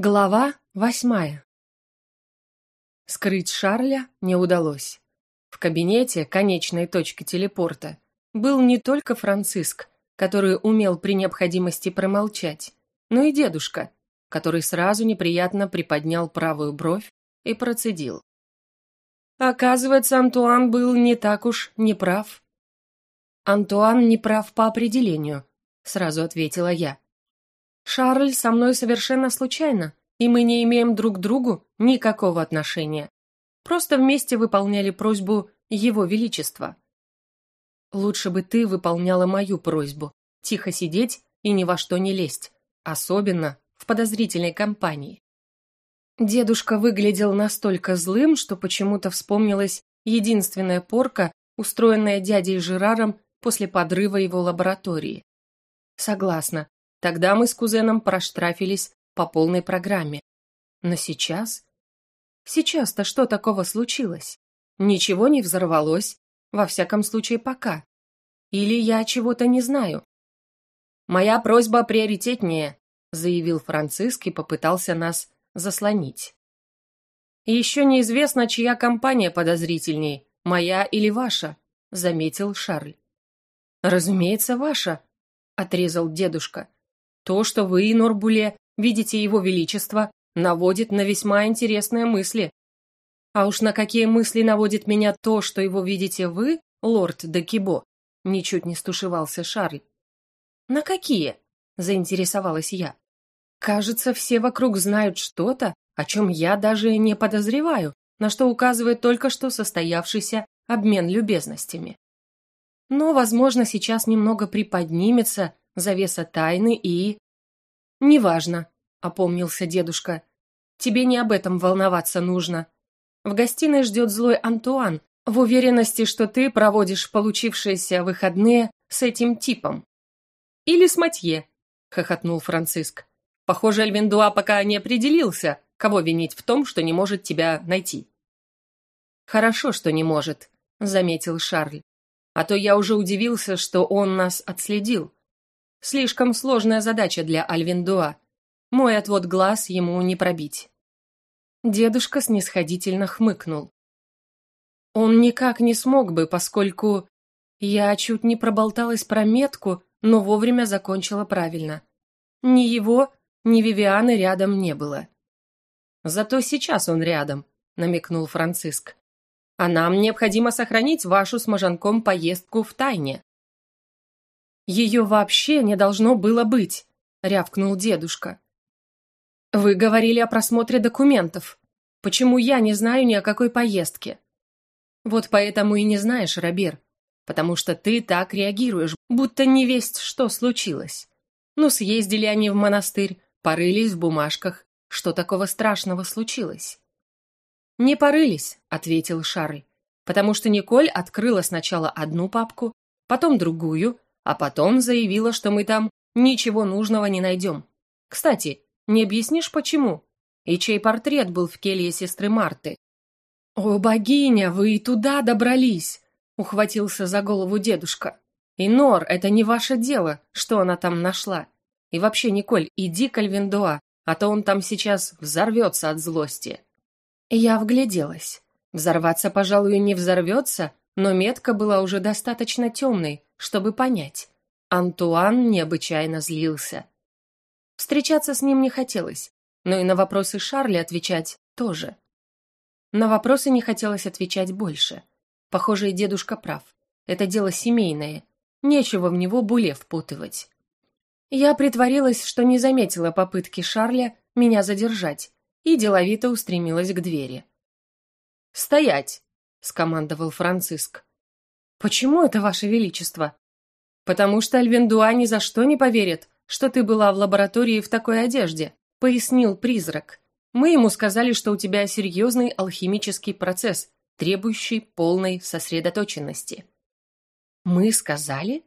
Глава восьмая Скрыть Шарля не удалось. В кабинете конечной точки телепорта был не только Франциск, который умел при необходимости промолчать, но и дедушка, который сразу неприятно приподнял правую бровь и процедил. Оказывается, Антуан был не так уж неправ. Антуан не прав по определению, сразу ответила я. Шарль со мной совершенно случайно, и мы не имеем друг к другу никакого отношения. Просто вместе выполняли просьбу Его Величества. Лучше бы ты выполняла мою просьбу. Тихо сидеть и ни во что не лезть. Особенно в подозрительной компании. Дедушка выглядел настолько злым, что почему-то вспомнилась единственная порка, устроенная дядей Жераром после подрыва его лаборатории. Согласна, Тогда мы с кузеном проштрафились по полной программе. Но сейчас? Сейчас-то что такого случилось? Ничего не взорвалось, во всяком случае пока. Или я чего-то не знаю? Моя просьба приоритетнее, заявил Франциск и попытался нас заслонить. еще неизвестно, чья компания подозрительней, моя или ваша, заметил Шарль. Разумеется, ваша, отрезал дедушка. То, что вы, Норбуле, видите его величество, наводит на весьма интересные мысли. А уж на какие мысли наводит меня то, что его видите вы, лорд де Кибо? Ничуть не стушевался Шарль. На какие? Заинтересовалась я. Кажется, все вокруг знают что-то, о чем я даже не подозреваю, на что указывает только что состоявшийся обмен любезностями. Но, возможно, сейчас немного приподнимется завеса тайны и... «Неважно», — опомнился дедушка. «Тебе не об этом волноваться нужно. В гостиной ждет злой Антуан, в уверенности, что ты проводишь получившиеся выходные с этим типом». «Или с Матье», — хохотнул Франциск. «Похоже, Эльвиндуа пока не определился, кого винить в том, что не может тебя найти». «Хорошо, что не может», — заметил Шарль. «А то я уже удивился, что он нас отследил. Слишком сложная задача для Альвиндуа. Мой отвод глаз ему не пробить. Дедушка снисходительно хмыкнул. Он никак не смог бы, поскольку я чуть не проболталась про метку, но вовремя закончила правильно. Ни его, ни Вивианы рядом не было. Зато сейчас он рядом, намекнул Франциск. А нам необходимо сохранить вашу с Можанком поездку в тайне. Ее вообще не должно было быть, рявкнул дедушка. Вы говорили о просмотре документов. Почему я не знаю ни о какой поездке? Вот поэтому и не знаешь, Робер, потому что ты так реагируешь, будто не весть, что случилось. Ну, съездили они в монастырь, порылись в бумажках. Что такого страшного случилось? «Не порылись», — ответил Шарль, потому что Николь открыла сначала одну папку, потом другую, а потом заявила, что мы там ничего нужного не найдем. Кстати, не объяснишь, почему? И чей портрет был в келье сестры Марты? «О, богиня, вы и туда добрались!» — ухватился за голову дедушка. «И, Нор, это не ваше дело, что она там нашла. И вообще, Николь, иди к Альвиндуа, а то он там сейчас взорвется от злости». Я вгляделась. Взорваться, пожалуй, не взорвется, но метка была уже достаточно темной, чтобы понять. Антуан необычайно злился. Встречаться с ним не хотелось, но и на вопросы Шарля отвечать тоже. На вопросы не хотелось отвечать больше. Похоже, и дедушка прав. Это дело семейное. Нечего в него буле впутывать. Я притворилась, что не заметила попытки Шарля меня задержать, и деловито устремилась к двери. «Стоять!» — скомандовал Франциск. «Почему это, Ваше Величество?» «Потому что Альвендуа ни за что не поверит, что ты была в лаборатории в такой одежде», — пояснил призрак. «Мы ему сказали, что у тебя серьезный алхимический процесс, требующий полной сосредоточенности». «Мы сказали?»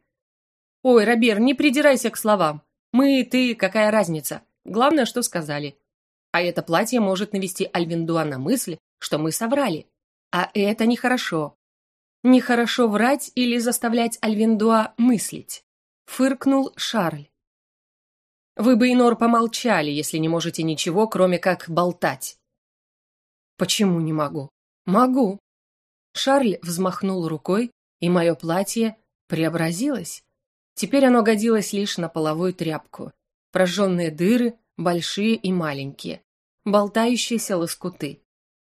«Ой, Робер, не придирайся к словам. Мы и ты, какая разница? Главное, что сказали. А это платье может навести Альвендуа на мысль, что мы соврали. А это нехорошо. Нехорошо врать или заставлять Альвиндуа мыслить. Фыркнул Шарль. Вы бы, Инор, помолчали, если не можете ничего, кроме как болтать. Почему не могу? Могу. Шарль взмахнул рукой, и мое платье преобразилось. Теперь оно годилось лишь на половую тряпку. Прожженные дыры, большие и маленькие. Болтающиеся лоскуты.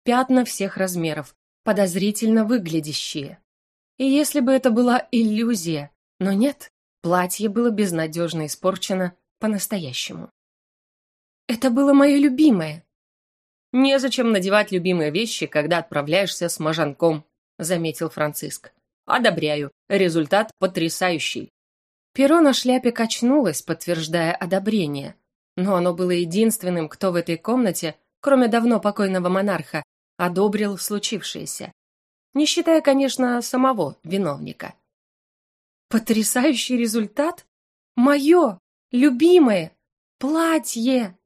Пятна всех размеров, подозрительно выглядящие. И если бы это была иллюзия, но нет, платье было безнадежно испорчено по-настоящему. Это было мое любимое. Незачем надевать любимые вещи, когда отправляешься с мажанком, заметил Франциск. Одобряю. Результат потрясающий. Перо на шляпе качнулось, подтверждая одобрение. Но оно было единственным, кто в этой комнате, кроме давно покойного монарха, одобрил случившееся. Не считая, конечно, самого виновника. Потрясающий результат? Мое! Любимое! Платье!»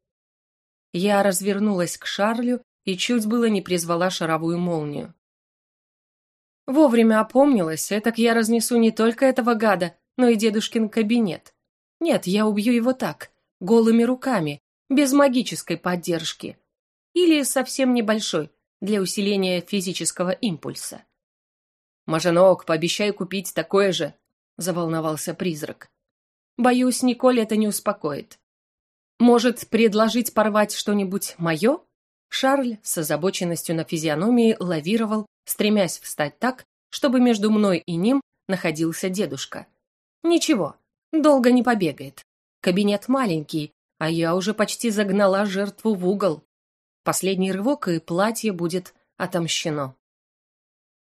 Я развернулась к Шарлю и чуть было не призвала шаровую молнию. Вовремя опомнилась, этак я разнесу не только этого гада, но и дедушкин кабинет. Нет, я убью его так, голыми руками, без магической поддержки. Или совсем небольшой, для усиления физического импульса. «Маженок, пообещай купить такое же», — заволновался призрак. Боюсь, Николь это не успокоит. Может, предложить порвать что-нибудь мое? Шарль с озабоченностью на физиономии лавировал, стремясь встать так, чтобы между мной и ним находился дедушка. Ничего, долго не побегает. Кабинет маленький, а я уже почти загнала жертву в угол. Последний рывок, и платье будет отомщено.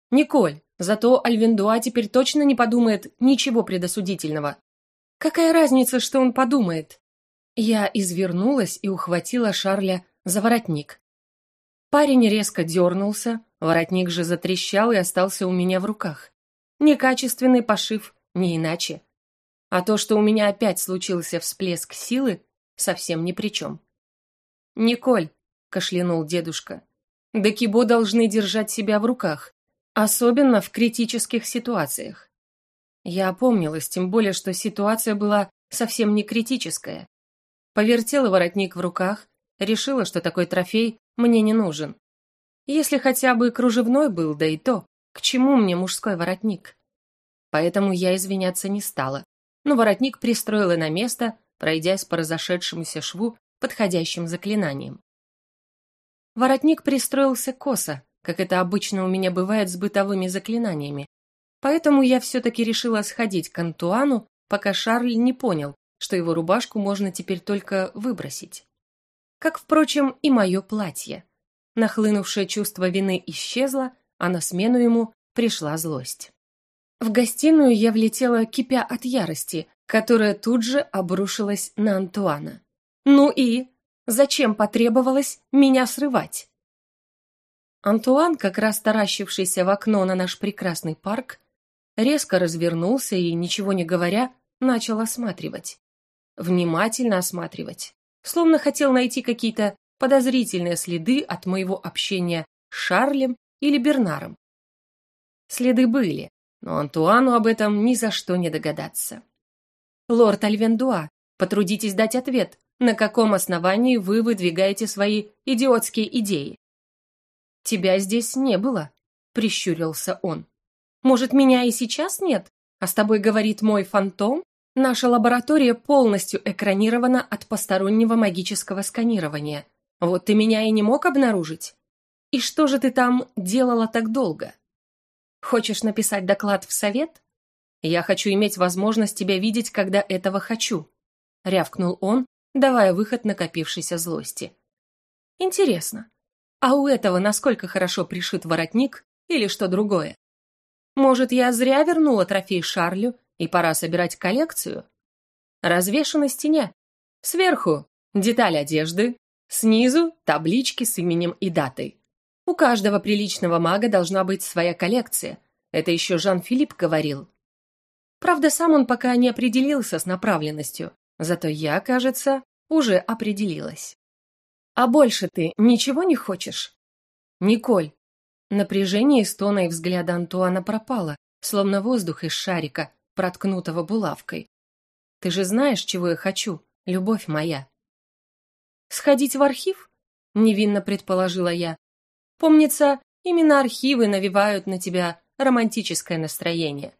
Николь, зато Альвендуа теперь точно не подумает ничего предосудительного. Какая разница, что он подумает? Я извернулась и ухватила Шарля за воротник. Парень резко дернулся, воротник же затрещал и остался у меня в руках. Некачественный пошив, не иначе. А то, что у меня опять случился всплеск силы, совсем ни при чем. «Николь», — кашлянул дедушка, — «Декибо должны держать себя в руках, особенно в критических ситуациях. Я опомнилась, тем более, что ситуация была совсем не критическая. Повертела воротник в руках, решила, что такой трофей мне не нужен. Если хотя бы кружевной был, да и то, к чему мне мужской воротник? Поэтому я извиняться не стала, но воротник пристроила на место, пройдясь по разошедшемуся шву подходящим заклинанием. Воротник пристроился косо, как это обычно у меня бывает с бытовыми заклинаниями, Поэтому я все-таки решила сходить к Антуану, пока Шарль не понял, что его рубашку можно теперь только выбросить. Как, впрочем, и мое платье. Нахлынувшее чувство вины исчезло, а на смену ему пришла злость. В гостиную я влетела, кипя от ярости, которая тут же обрушилась на Антуана. «Ну и? Зачем потребовалось меня срывать?» Антуан, как раз таращившийся в окно на наш прекрасный парк, резко развернулся и, ничего не говоря, начал осматривать. Внимательно осматривать. Словно хотел найти какие-то подозрительные следы от моего общения с Шарлем или Бернаром. Следы были, но Антуану об этом ни за что не догадаться. «Лорд Альвендуа, потрудитесь дать ответ, на каком основании вы выдвигаете свои идиотские идеи?» «Тебя здесь не было», — прищурился он. Может, меня и сейчас нет? А с тобой говорит мой фантом? Наша лаборатория полностью экранирована от постороннего магического сканирования. Вот ты меня и не мог обнаружить. И что же ты там делала так долго? Хочешь написать доклад в совет? Я хочу иметь возможность тебя видеть, когда этого хочу, рявкнул он, давая выход накопившейся злости. Интересно, а у этого насколько хорошо пришит воротник или что другое? Может, я зря вернула трофей Шарлю, и пора собирать коллекцию? Развешано на стене. Сверху деталь одежды, снизу таблички с именем и датой. У каждого приличного мага должна быть своя коллекция. Это еще Жан-Филипп говорил. Правда, сам он пока не определился с направленностью, зато я, кажется, уже определилась. А больше ты ничего не хочешь? Николь, Напряжение из тона и взгляда Антуана пропало, словно воздух из шарика, проткнутого булавкой. «Ты же знаешь, чего я хочу, любовь моя. Сходить в архив? Невинно предположила я. Помнится, именно архивы навевают на тебя романтическое настроение.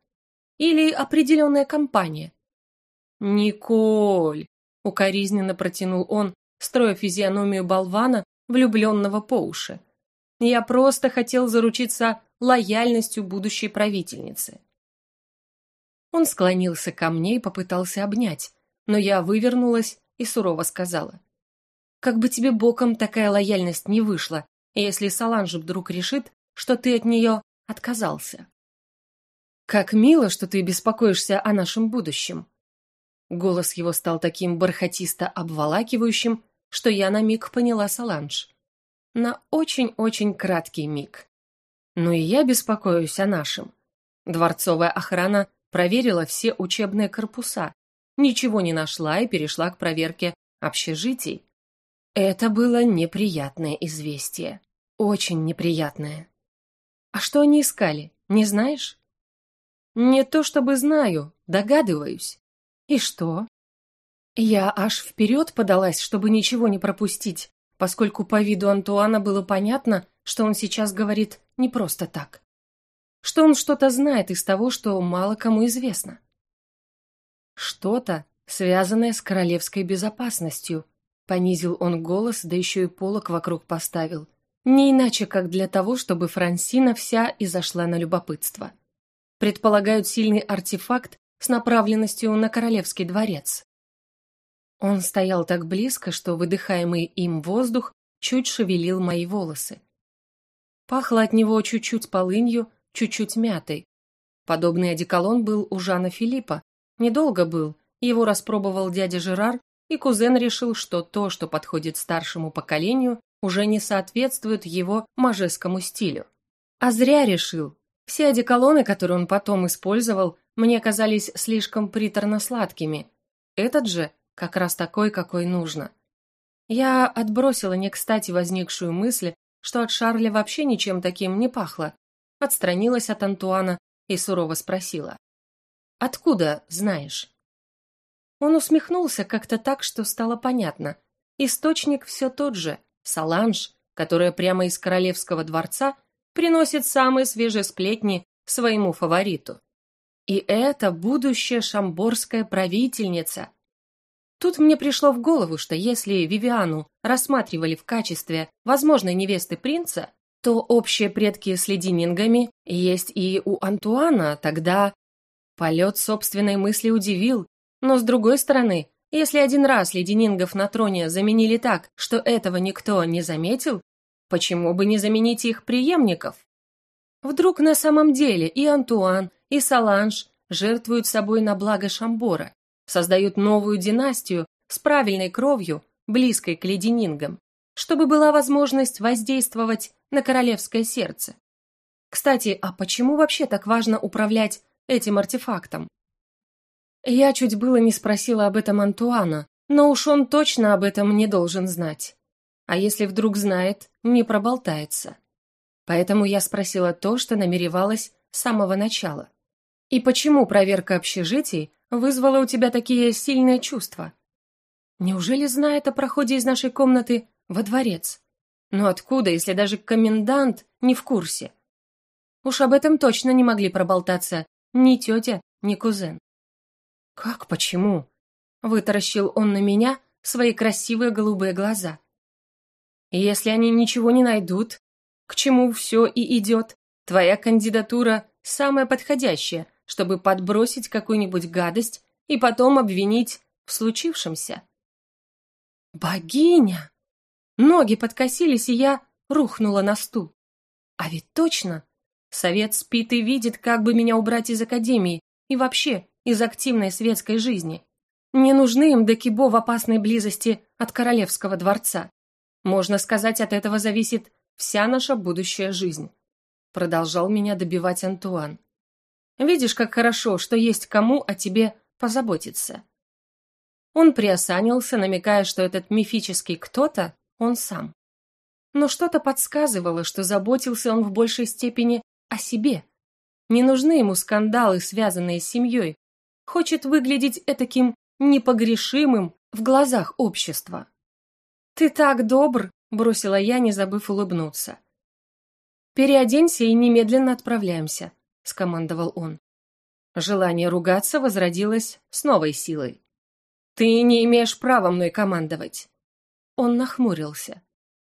Или определенная компания. «Николь!» — укоризненно протянул он, строя физиономию болвана, влюбленного по уши. «Я просто хотел заручиться лояльностью будущей правительницы». Он склонился ко мне и попытался обнять, но я вывернулась и сурово сказала. «Как бы тебе боком такая лояльность не вышла, если Саланж вдруг решит, что ты от нее отказался». «Как мило, что ты беспокоишься о нашем будущем». Голос его стал таким бархатисто обволакивающим, что я на миг поняла Саланж. На очень-очень краткий миг. Но и я беспокоюсь о нашем. Дворцовая охрана проверила все учебные корпуса, ничего не нашла и перешла к проверке общежитий. Это было неприятное известие. Очень неприятное. А что они искали, не знаешь? Не то чтобы знаю, догадываюсь. И что? Я аж вперед подалась, чтобы ничего не пропустить, поскольку по виду Антуана было понятно, что он сейчас говорит не просто так. Что он что-то знает из того, что мало кому известно. Что-то, связанное с королевской безопасностью, понизил он голос, да еще и полок вокруг поставил. Не иначе, как для того, чтобы Франсина вся и зашла на любопытство. Предполагают сильный артефакт с направленностью на королевский дворец. Он стоял так близко, что выдыхаемый им воздух чуть шевелил мои волосы. Пахло от него чуть-чуть полынью, чуть-чуть мятой. Подобный одеколон был у Жана Филиппа. Недолго был, его распробовал дядя Жерар, и кузен решил, что то, что подходит старшему поколению, уже не соответствует его мажескому стилю. А зря решил. Все одеколоны, которые он потом использовал, мне казались слишком приторно-сладкими. Этот же как раз такой, какой нужно. Я отбросила не кстати возникшую мысль, что от Шарля вообще ничем таким не пахло, отстранилась от Антуана и сурово спросила. «Откуда знаешь?» Он усмехнулся как-то так, что стало понятно. Источник все тот же, Саланж, которая прямо из королевского дворца приносит самые свежие сплетни своему фавориту. И это будущая шамборская правительница, Тут мне пришло в голову, что если Вивиану рассматривали в качестве возможной невесты принца, то общие предки с леденингами есть и у Антуана, тогда... Полет собственной мысли удивил, но с другой стороны, если один раз леденингов на троне заменили так, что этого никто не заметил, почему бы не заменить их преемников? Вдруг на самом деле и Антуан, и Саланж жертвуют собой на благо Шамбора, создают новую династию с правильной кровью, близкой к леденингам, чтобы была возможность воздействовать на королевское сердце. Кстати, а почему вообще так важно управлять этим артефактом? Я чуть было не спросила об этом Антуана, но уж он точно об этом не должен знать. А если вдруг знает, не проболтается. Поэтому я спросила то, что намеревалась с самого начала. И почему проверка общежитий вызвала у тебя такие сильные чувства? Неужели знает о проходе из нашей комнаты во дворец? Но откуда, если даже комендант не в курсе? Уж об этом точно не могли проболтаться ни тетя, ни кузен. «Как, почему?» — вытаращил он на меня свои красивые голубые глаза. «Если они ничего не найдут, к чему все и идет, твоя кандидатура самая подходящая, чтобы подбросить какую-нибудь гадость и потом обвинить в случившемся. Богиня! Ноги подкосились, и я рухнула на стул. А ведь точно! Совет спит и видит, как бы меня убрать из академии и вообще из активной светской жизни. Не нужны им докибо в опасной близости от королевского дворца. Можно сказать, от этого зависит вся наша будущая жизнь. Продолжал меня добивать Антуан. Видишь, как хорошо, что есть кому о тебе позаботиться. Он приосанился, намекая, что этот мифический кто-то – он сам. Но что-то подсказывало, что заботился он в большей степени о себе. Не нужны ему скандалы, связанные с семьей. Хочет выглядеть этаким непогрешимым, в глазах общества. «Ты так добр!» – бросила я, не забыв улыбнуться. «Переоденься и немедленно отправляемся», – скомандовал он. Желание ругаться возродилось с новой силой. «Ты не имеешь права мной командовать». Он нахмурился.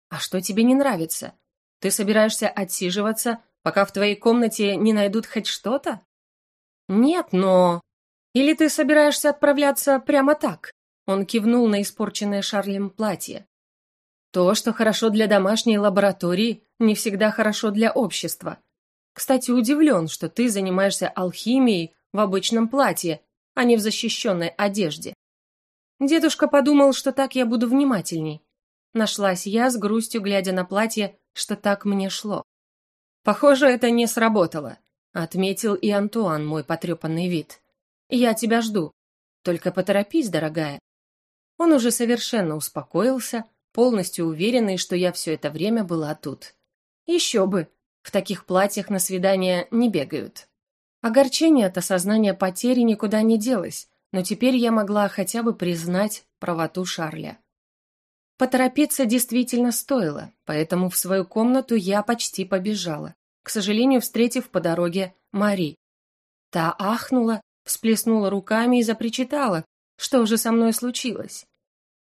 «А что тебе не нравится? Ты собираешься отсиживаться, пока в твоей комнате не найдут хоть что-то?» «Нет, но...» «Или ты собираешься отправляться прямо так?» Он кивнул на испорченное Шарлем платье. «То, что хорошо для домашней лаборатории, не всегда хорошо для общества. Кстати, удивлен, что ты занимаешься алхимией в обычном платье, а не в защищенной одежде. Дедушка подумал, что так я буду внимательней. Нашлась я с грустью, глядя на платье, что так мне шло. Похоже, это не сработало, отметил и Антуан мой потрепанный вид. Я тебя жду. Только поторопись, дорогая. Он уже совершенно успокоился, полностью уверенный, что я все это время была тут. Еще бы, в таких платьях на свидание не бегают. Огорчение от осознания потери никуда не делось, но теперь я могла хотя бы признать правоту Шарля. Поторопиться действительно стоило, поэтому в свою комнату я почти побежала, к сожалению, встретив по дороге Мари. Та ахнула, всплеснула руками и запричитала, что же со мной случилось.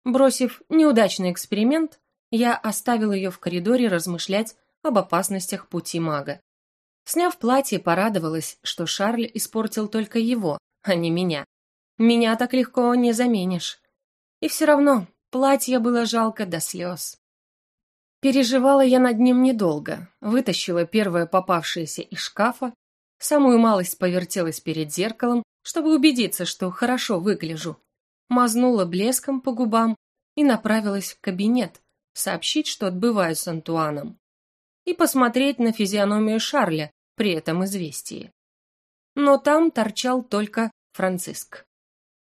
Бросив неудачный эксперимент, я оставил ее в коридоре размышлять об опасностях пути мага. Сняв платье, порадовалась, что Шарль испортил только его, а не меня. Меня так легко не заменишь. И все равно платье было жалко до слез. Переживала я над ним недолго, вытащила первое попавшееся из шкафа, самую малость повертелась перед зеркалом, чтобы убедиться, что хорошо выгляжу, мазнула блеском по губам и направилась в кабинет, сообщить, что отбываю с Антуаном, и посмотреть на физиономию Шарля при этом известии. Но там торчал только Франциск.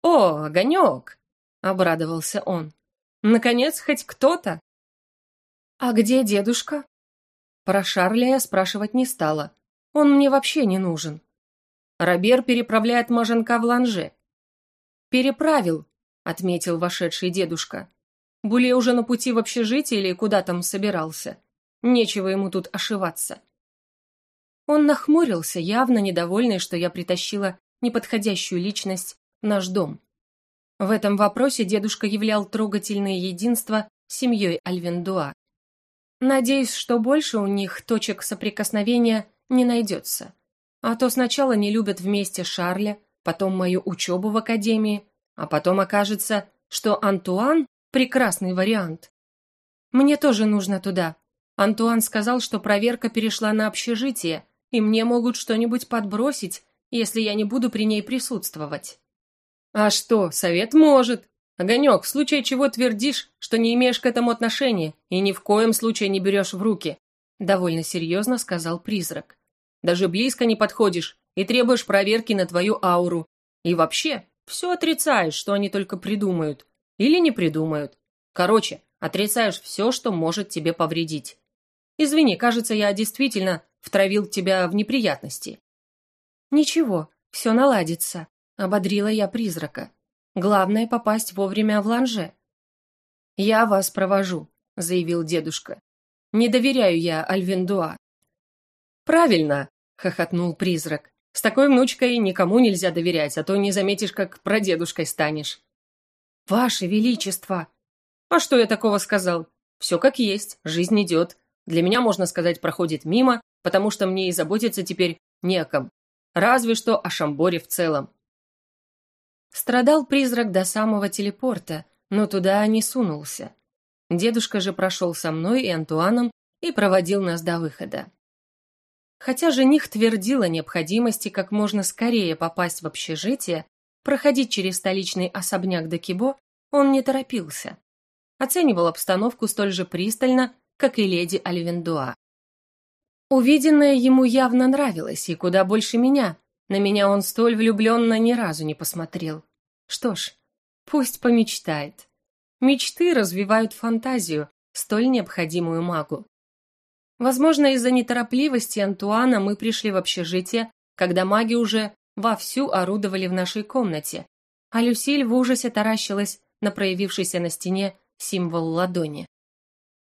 «О, огонек!» — обрадовался он. «Наконец, хоть кто-то!» «А где дедушка?» Про Шарля я спрашивать не стала. Он мне вообще не нужен. Робер переправляет маженка в ланже. «Переправил», — отметил вошедший дедушка. «Буле уже на пути в общежитие или куда там собирался? Нечего ему тут ошиваться». Он нахмурился, явно недовольный, что я притащила неподходящую личность в наш дом. В этом вопросе дедушка являл трогательное единство с семьей Альвендуа. Надеюсь, что больше у них точек соприкосновения не найдется. А то сначала не любят вместе Шарля, потом мою учебу в академии, а потом окажется, что Антуан – прекрасный вариант. Мне тоже нужно туда. Антуан сказал, что проверка перешла на общежитие, и мне могут что-нибудь подбросить, если я не буду при ней присутствовать. А что, совет может. Огонек, в случае чего твердишь, что не имеешь к этому отношения и ни в коем случае не берешь в руки, довольно серьезно сказал призрак. Даже близко не подходишь и требуешь проверки на твою ауру. И вообще, все отрицаешь, что они только придумают. Или не придумают. Короче, отрицаешь все, что может тебе повредить. Извини, кажется, я действительно втравил тебя в неприятности». «Ничего, все наладится», — ободрила я призрака. «Главное — попасть вовремя в ланже». «Я вас провожу», — заявил дедушка. «Не доверяю я Альвендуа». «Правильно», — хохотнул призрак. «С такой внучкой никому нельзя доверять, а то не заметишь, как прадедушкой станешь». «Ваше Величество!» «А что я такого сказал? Все как есть, жизнь идет. Для меня, можно сказать, проходит мимо, потому что мне и заботиться теперь не о ком. Разве что о Шамборе в целом. Страдал призрак до самого телепорта, но туда не сунулся. Дедушка же прошел со мной и Антуаном и проводил нас до выхода. Хотя жених твердил о необходимости как можно скорее попасть в общежитие, проходить через столичный особняк до Кибо он не торопился. Оценивал обстановку столь же пристально, как и леди Альвендуа. Увиденное ему явно нравилось, и куда больше меня. На меня он столь влюбленно ни разу не посмотрел. Что ж, пусть помечтает. Мечты развивают фантазию, столь необходимую магу. Возможно, из-за неторопливости Антуана мы пришли в общежитие, когда маги уже вовсю орудовали в нашей комнате, а Люсиль в ужасе таращилась на проявившийся на стене символ ладони.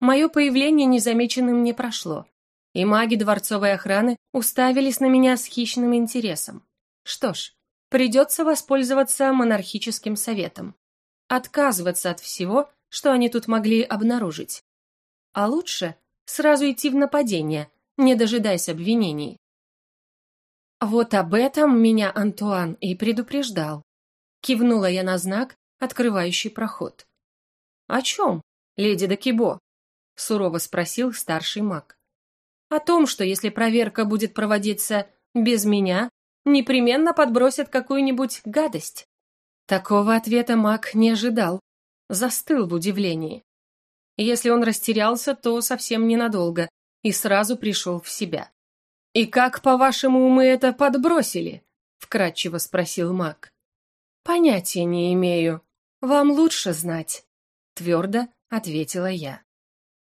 Мое появление незамеченным не прошло, и маги дворцовой охраны уставились на меня с хищным интересом. Что ж, придется воспользоваться монархическим советом. Отказываться от всего, что они тут могли обнаружить. А лучше сразу идти в нападение, не дожидаясь обвинений. Вот об этом меня Антуан и предупреждал. Кивнула я на знак, открывающий проход. «О чем, леди Дакибо?» — сурово спросил старший маг. «О том, что если проверка будет проводиться без меня, непременно подбросят какую-нибудь гадость». Такого ответа маг не ожидал, застыл в удивлении. Если он растерялся, то совсем ненадолго и сразу пришел в себя. «И как, по-вашему, мы это подбросили?» — вкратчиво спросил маг. «Понятия не имею. Вам лучше знать», — твердо ответила я.